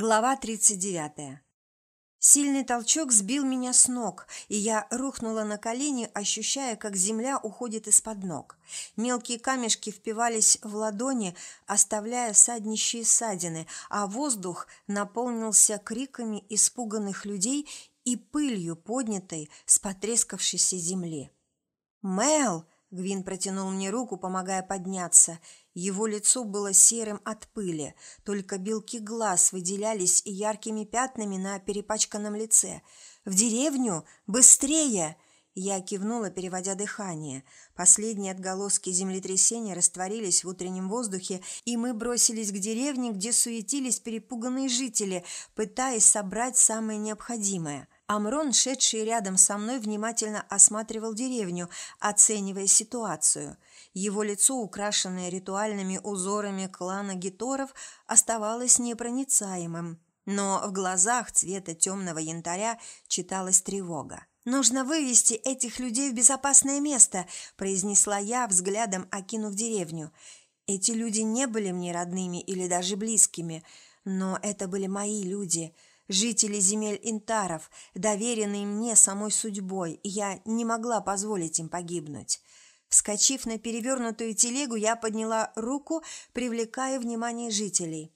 Глава 39. Сильный толчок сбил меня с ног, и я рухнула на колени, ощущая, как земля уходит из-под ног. Мелкие камешки впивались в ладони, оставляя саднищие ссадины, а воздух наполнился криками испуганных людей и пылью, поднятой с потрескавшейся земли. «Мэл!» – Гвин протянул мне руку, помогая подняться – его лицо было серым от пыли, только белки глаз выделялись яркими пятнами на перепачканном лице. «В деревню? Быстрее!» Я кивнула, переводя дыхание. Последние отголоски землетрясения растворились в утреннем воздухе, и мы бросились к деревне, где суетились перепуганные жители, пытаясь собрать самое необходимое – Амрон, шедший рядом со мной, внимательно осматривал деревню, оценивая ситуацию. Его лицо, украшенное ритуальными узорами клана Гиторов, оставалось непроницаемым, но в глазах цвета темного янтаря читалась тревога. «Нужно вывести этих людей в безопасное место», – произнесла я, взглядом окинув деревню. Эти люди не были мне родными или даже близкими, но это были мои люди – жители земель Интаров, доверенные мне самой судьбой, и я не могла позволить им погибнуть. Вскочив на перевернутую телегу, я подняла руку, привлекая внимание жителей.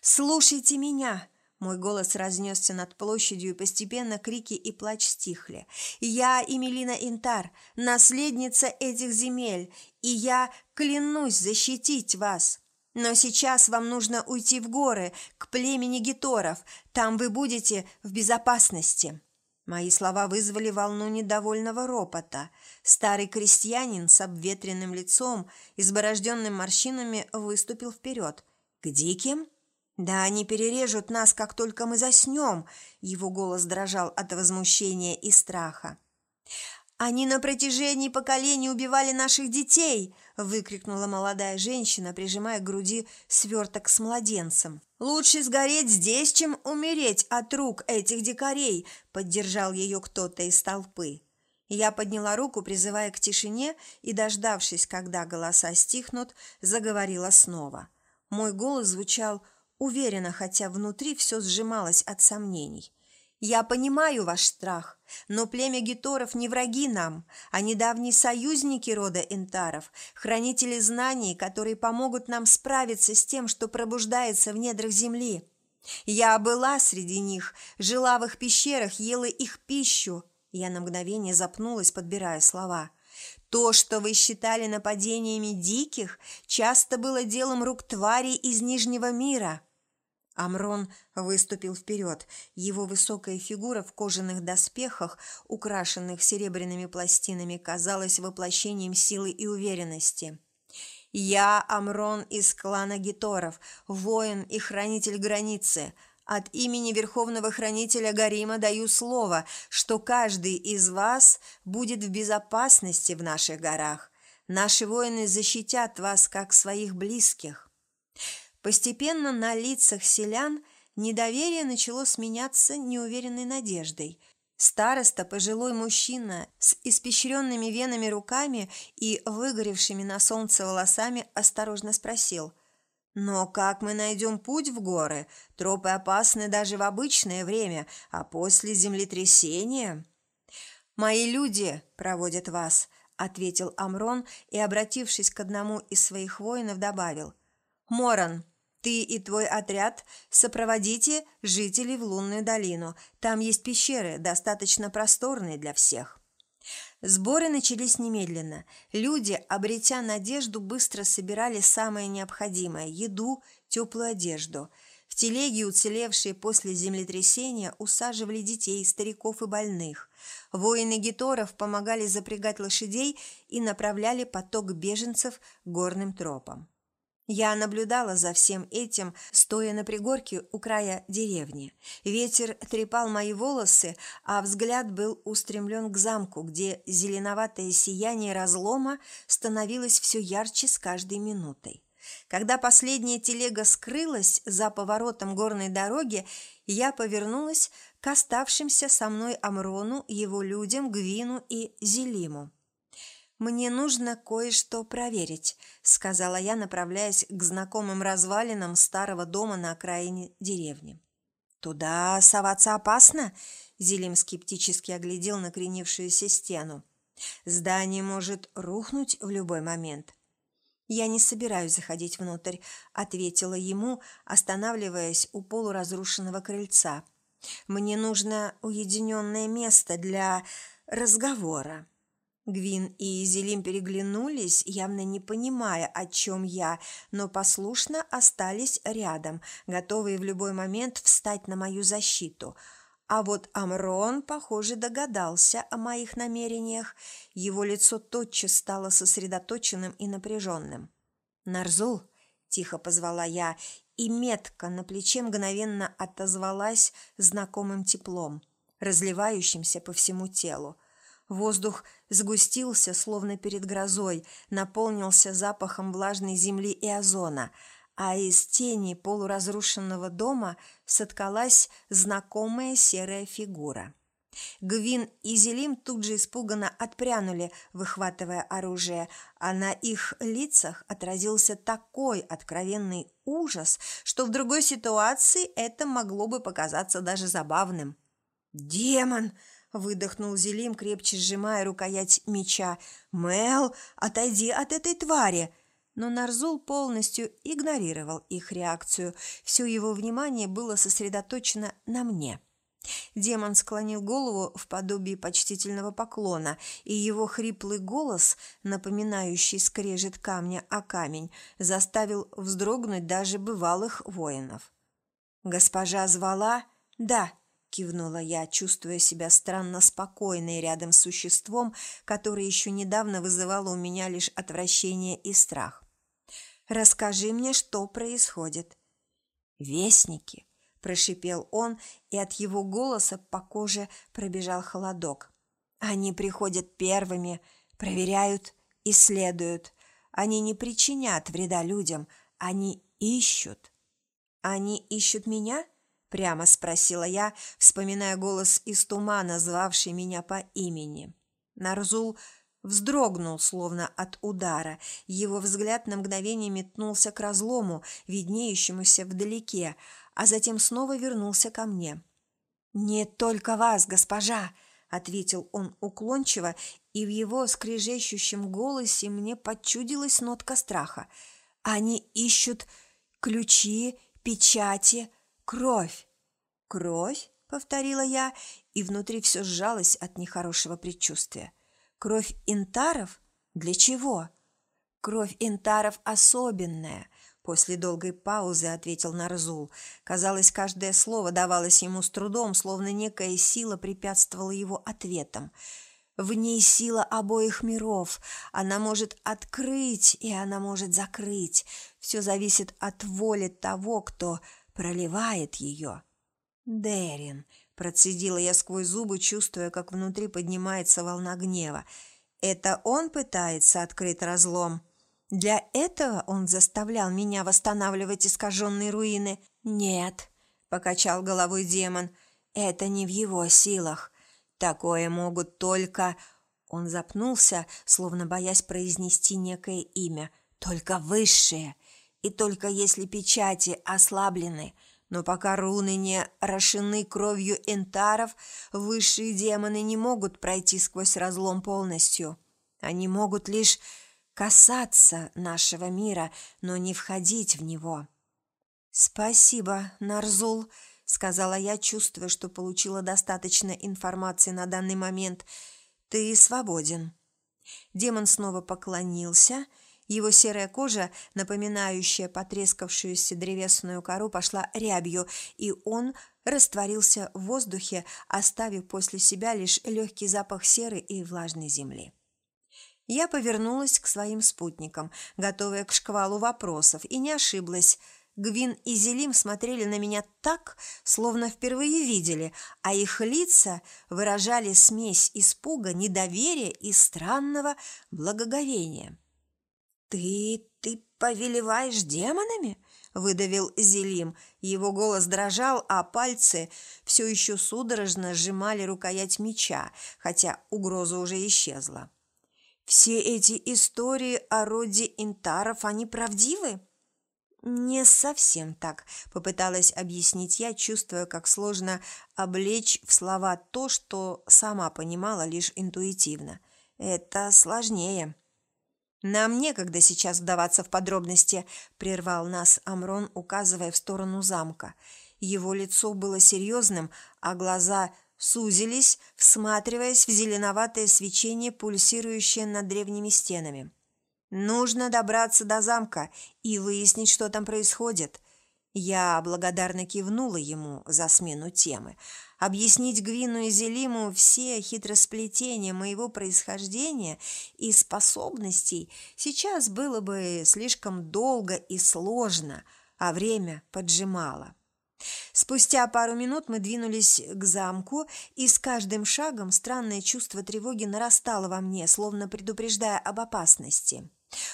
«Слушайте меня!» Мой голос разнесся над площадью, и постепенно крики и плач стихли. «Я Эмилина Интар, наследница этих земель, и я клянусь защитить вас!» Но сейчас вам нужно уйти в горы, к племени гиторов. Там вы будете в безопасности». Мои слова вызвали волну недовольного ропота. Старый крестьянин с обветренным лицом, изборожденным морщинами, выступил вперед. «К диким?» «Да они перережут нас, как только мы заснем!» Его голос дрожал от возмущения и страха. «Они на протяжении поколений убивали наших детей!» – выкрикнула молодая женщина, прижимая к груди сверток с младенцем. «Лучше сгореть здесь, чем умереть от рук этих дикарей!» – поддержал ее кто-то из толпы. Я подняла руку, призывая к тишине, и, дождавшись, когда голоса стихнут, заговорила снова. Мой голос звучал уверенно, хотя внутри все сжималось от сомнений. Я понимаю ваш страх, но племя гиторов не враги нам, а недавние союзники рода энтаров, хранители знаний, которые помогут нам справиться с тем, что пробуждается в недрах земли. Я была среди них, жила в их пещерах, ела их пищу. Я на мгновение запнулась, подбирая слова. То, что вы считали нападениями диких, часто было делом рук тварей из Нижнего мира. Амрон выступил вперед. Его высокая фигура в кожаных доспехах, украшенных серебряными пластинами, казалась воплощением силы и уверенности. «Я Амрон из клана Гиторов, воин и хранитель границы. От имени Верховного Хранителя Гарима даю слово, что каждый из вас будет в безопасности в наших горах. Наши воины защитят вас, как своих близких». Постепенно на лицах селян недоверие начало сменяться неуверенной надеждой. Староста, пожилой мужчина с испещренными венами руками и выгоревшими на солнце волосами, осторожно спросил. «Но как мы найдем путь в горы? Тропы опасны даже в обычное время, а после землетрясения...» «Мои люди проводят вас», — ответил Амрон и, обратившись к одному из своих воинов, добавил. «Моран, ты и твой отряд сопроводите жителей в Лунную долину. Там есть пещеры, достаточно просторные для всех. Сборы начались немедленно. Люди, обретя надежду, быстро собирали самое необходимое – еду, теплую одежду. В телеги, уцелевшие после землетрясения, усаживали детей, стариков и больных. Воины гиторов помогали запрягать лошадей и направляли поток беженцев горным тропам. Я наблюдала за всем этим, стоя на пригорке у края деревни. Ветер трепал мои волосы, а взгляд был устремлен к замку, где зеленоватое сияние разлома становилось все ярче с каждой минутой. Когда последняя телега скрылась за поворотом горной дороги, я повернулась к оставшимся со мной Амрону, его людям, Гвину и Зелиму. «Мне нужно кое-что проверить», – сказала я, направляясь к знакомым развалинам старого дома на окраине деревни. «Туда соваться опасно?» – Зелим скептически оглядел накренившуюся стену. «Здание может рухнуть в любой момент». «Я не собираюсь заходить внутрь», – ответила ему, останавливаясь у полуразрушенного крыльца. «Мне нужно уединенное место для разговора». Гвин и Зелим переглянулись, явно не понимая, о чем я, но послушно остались рядом, готовые в любой момент встать на мою защиту. А вот Амрон, похоже, догадался о моих намерениях. Его лицо тотчас стало сосредоточенным и напряженным. «Нарзул!» – тихо позвала я, и метка на плече мгновенно отозвалась знакомым теплом, разливающимся по всему телу. Воздух сгустился, словно перед грозой, наполнился запахом влажной земли и озона, а из тени полуразрушенного дома соткалась знакомая серая фигура. Гвин и Зелим тут же испуганно отпрянули, выхватывая оружие, а на их лицах отразился такой откровенный ужас, что в другой ситуации это могло бы показаться даже забавным. «Демон!» Выдохнул Зелим, крепче сжимая рукоять меча. «Мел, отойди от этой твари!» Но Нарзул полностью игнорировал их реакцию. Все его внимание было сосредоточено на мне. Демон склонил голову в подобии почтительного поклона, и его хриплый голос, напоминающий скрежет камня о камень, заставил вздрогнуть даже бывалых воинов. «Госпожа звала?» «Да», кивнула я, чувствуя себя странно спокойной рядом с существом, которое еще недавно вызывало у меня лишь отвращение и страх. «Расскажи мне, что происходит». «Вестники», – прошипел он, и от его голоса по коже пробежал холодок. «Они приходят первыми, проверяют, исследуют. Они не причинят вреда людям, они ищут». «Они ищут меня?» Прямо спросила я, вспоминая голос из тумана, звавший меня по имени. Нарзул вздрогнул, словно от удара. Его взгляд на мгновение метнулся к разлому, виднеющемуся вдалеке, а затем снова вернулся ко мне. «Не только вас, госпожа!» — ответил он уклончиво, и в его скрежещущем голосе мне подчудилась нотка страха. «Они ищут ключи, печати, «Кровь!» «Кровь?» — повторила я, и внутри все сжалось от нехорошего предчувствия. «Кровь интаров? Для чего?» «Кровь интаров особенная», — после долгой паузы ответил Нарзул. Казалось, каждое слово давалось ему с трудом, словно некая сила препятствовала его ответам. В ней сила обоих миров. Она может открыть, и она может закрыть. Все зависит от воли того, кто проливает ее. «Дерин», – процедила я сквозь зубы, чувствуя, как внутри поднимается волна гнева. «Это он пытается открыть разлом?» Для этого он заставлял меня восстанавливать искаженные руины? Нет, покачал головой демон. Это не в его силах. Такое могут только... Он запнулся, словно боясь произнести некое имя. Только высшие и только если печати ослаблены, но пока руны не расшены кровью энтаров, высшие демоны не могут пройти сквозь разлом полностью. Они могут лишь касаться нашего мира, но не входить в него. «Спасибо, Нарзул», — сказала я, чувствуя, что получила достаточно информации на данный момент. «Ты свободен». Демон снова поклонился — его серая кожа, напоминающая потрескавшуюся древесную кору, пошла рябью, и он растворился в воздухе, оставив после себя лишь легкий запах серы и влажной земли. Я повернулась к своим спутникам, готовая к шквалу вопросов, и не ошиблась. Гвин и Зелим смотрели на меня так, словно впервые видели, а их лица выражали смесь испуга, недоверия и странного благоговения. «Ты... ты повелеваешь демонами?» – выдавил Зелим. Его голос дрожал, а пальцы все еще судорожно сжимали рукоять меча, хотя угроза уже исчезла. «Все эти истории о роде интаров, они правдивы?» «Не совсем так», – попыталась объяснить я, чувствуя, как сложно облечь в слова то, что сама понимала лишь интуитивно. «Это сложнее». «Нам некогда сейчас вдаваться в подробности», – прервал нас Амрон, указывая в сторону замка. Его лицо было серьезным, а глаза сузились, всматриваясь в зеленоватое свечение, пульсирующее над древними стенами. Нужно добраться до замка и выяснить, что там происходит. Я благодарно кивнула ему за смену темы. Объяснить Гвину и Зелиму все хитросплетения моего происхождения и способностей сейчас было бы слишком долго и сложно, а время поджимало. Спустя пару минут мы двинулись к замку, и с каждым шагом странное чувство тревоги нарастало во мне, словно предупреждая об опасности.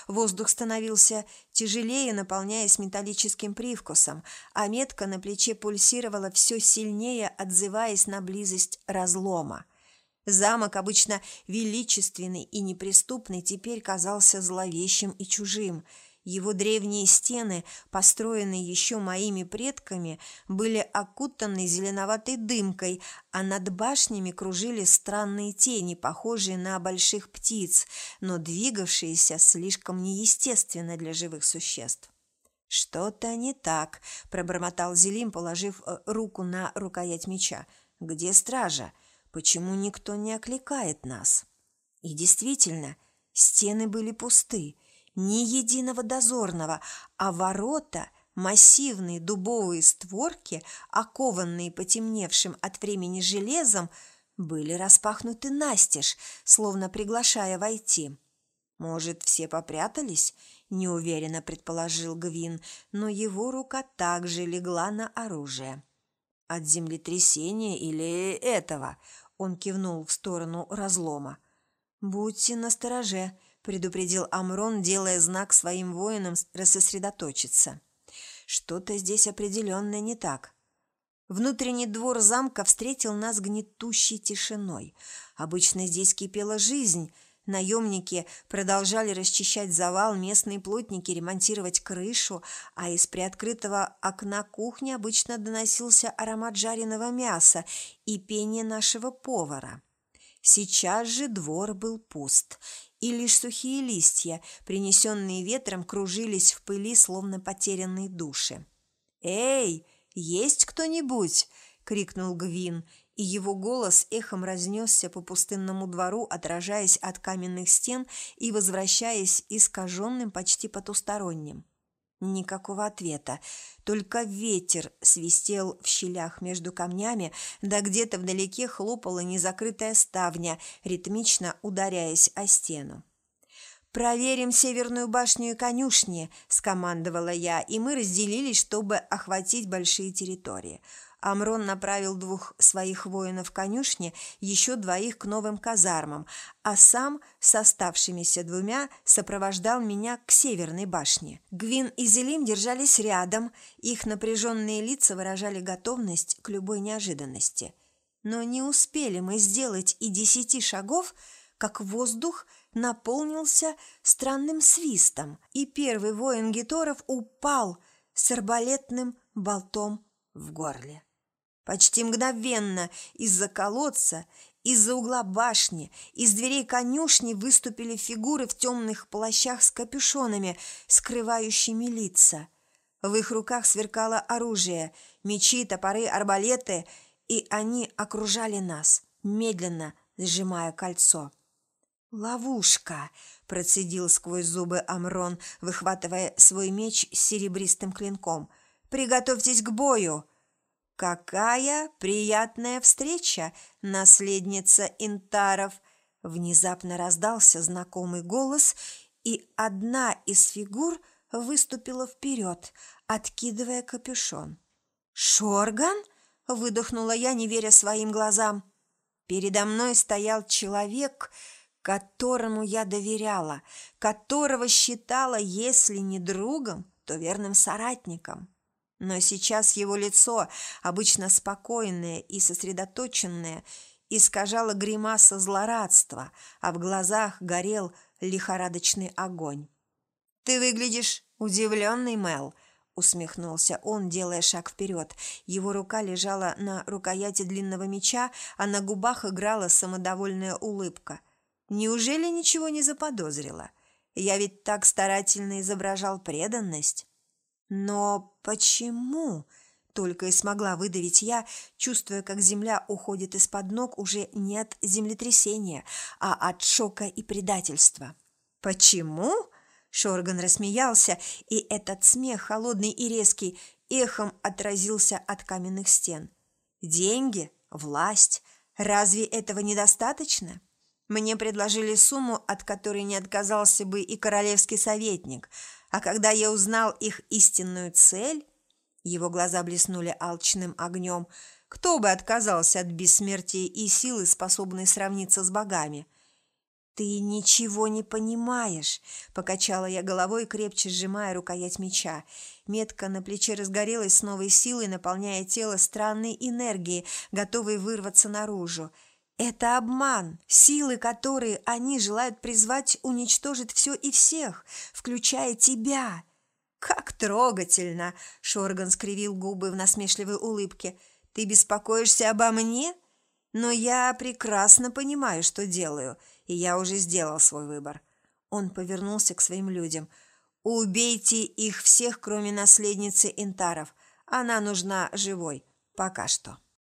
Воздух становился тяжелее, наполняясь металлическим привкусом, а метка на плече пульсировала все сильнее, отзываясь на близость разлома. Замок, обычно величественный и неприступный, теперь казался зловещим и чужим – его древние стены, построенные еще моими предками, были окутаны зеленоватой дымкой, а над башнями кружили странные тени, похожие на больших птиц, но двигавшиеся слишком неестественно для живых существ. «Что-то не так», – пробормотал Зелим, положив э, руку на рукоять меча. «Где стража? Почему никто не окликает нас?» И действительно, стены были пусты – ни единого дозорного, а ворота, массивные дубовые створки, окованные потемневшим от времени железом, были распахнуты настежь, словно приглашая войти. «Может, все попрятались?» – неуверенно предположил Гвин, но его рука также легла на оружие. «От землетрясения или этого?» – он кивнул в сторону разлома. «Будьте настороже», предупредил Амрон, делая знак своим воинам рассосредоточиться. Что-то здесь определенно не так. Внутренний двор замка встретил нас гнетущей тишиной. Обычно здесь кипела жизнь. Наемники продолжали расчищать завал, местные плотники ремонтировать крышу, а из приоткрытого окна кухни обычно доносился аромат жареного мяса и пение нашего повара. Сейчас же двор был пуст, и лишь сухие листья, принесенные ветром, кружились в пыли, словно потерянные души. «Эй, есть кто-нибудь?» – крикнул Гвин, и его голос эхом разнесся по пустынному двору, отражаясь от каменных стен и возвращаясь искаженным почти потусторонним. Никакого ответа, только ветер свистел в щелях между камнями, да где-то вдалеке хлопала незакрытая ставня, ритмично ударяясь о стену. «Проверим северную башню и конюшни», – скомандовала я, и мы разделились, чтобы охватить большие территории – Амрон направил двух своих воинов к конюшне, еще двоих к новым казармам, а сам с оставшимися двумя сопровождал меня к северной башне. Гвин и Зелим держались рядом, их напряженные лица выражали готовность к любой неожиданности. Но не успели мы сделать и десяти шагов, как воздух наполнился странным свистом, и первый воин Геторов упал с арбалетным болтом в горле. Почти мгновенно из-за колодца, из-за угла башни, из дверей конюшни выступили фигуры в темных плащах с капюшонами, скрывающими лица. В их руках сверкало оружие, мечи, топоры, арбалеты, и они окружали нас, медленно сжимая кольцо. «Ловушка!» – процедил сквозь зубы Амрон, выхватывая свой меч с серебристым клинком. «Приготовьтесь к бою!» «Какая приятная встреча, наследница Интаров!» Внезапно раздался знакомый голос, и одна из фигур выступила вперед, откидывая капюшон. «Шорган?» – выдохнула я, не веря своим глазам. Передо мной стоял человек, которому я доверяла, которого считала, если не другом, то верным соратником. Но сейчас его лицо, обычно спокойное и сосредоточенное, искажало гримаса злорадства, а в глазах горел лихорадочный огонь. «Ты выглядишь удивленный, Мел», усмехнулся он, делая шаг вперед. Его рука лежала на рукояти длинного меча, а на губах играла самодовольная улыбка. Неужели ничего не заподозрила? Я ведь так старательно изображал преданность. Но почему? Только и смогла выдавить я, чувствуя, как земля уходит из-под ног уже не от землетрясения, а от шока и предательства. «Почему?» Шорган рассмеялся, и этот смех, холодный и резкий, эхом отразился от каменных стен. «Деньги? Власть? Разве этого недостаточно?» Мне предложили сумму, от которой не отказался бы и королевский советник, а когда я узнал их истинную цель, его глаза блеснули алчным огнем, кто бы отказался от бессмертия и силы, способной сравниться с богами – «Ты ничего не понимаешь», – покачала я головой, крепче сжимая рукоять меча. Метка на плече разгорелась с новой силой, наполняя тело странной энергией, готовой вырваться наружу. «Это обман, силы, которые они желают призвать, уничтожить все и всех, включая тебя». «Как трогательно!» – Шорган скривил губы в насмешливой улыбке. «Ты беспокоишься обо мне? Но я прекрасно понимаю, что делаю» и я уже сделал свой выбор. Он повернулся к своим людям. «Убейте их всех, кроме наследницы Интаров. Она нужна живой. Пока что».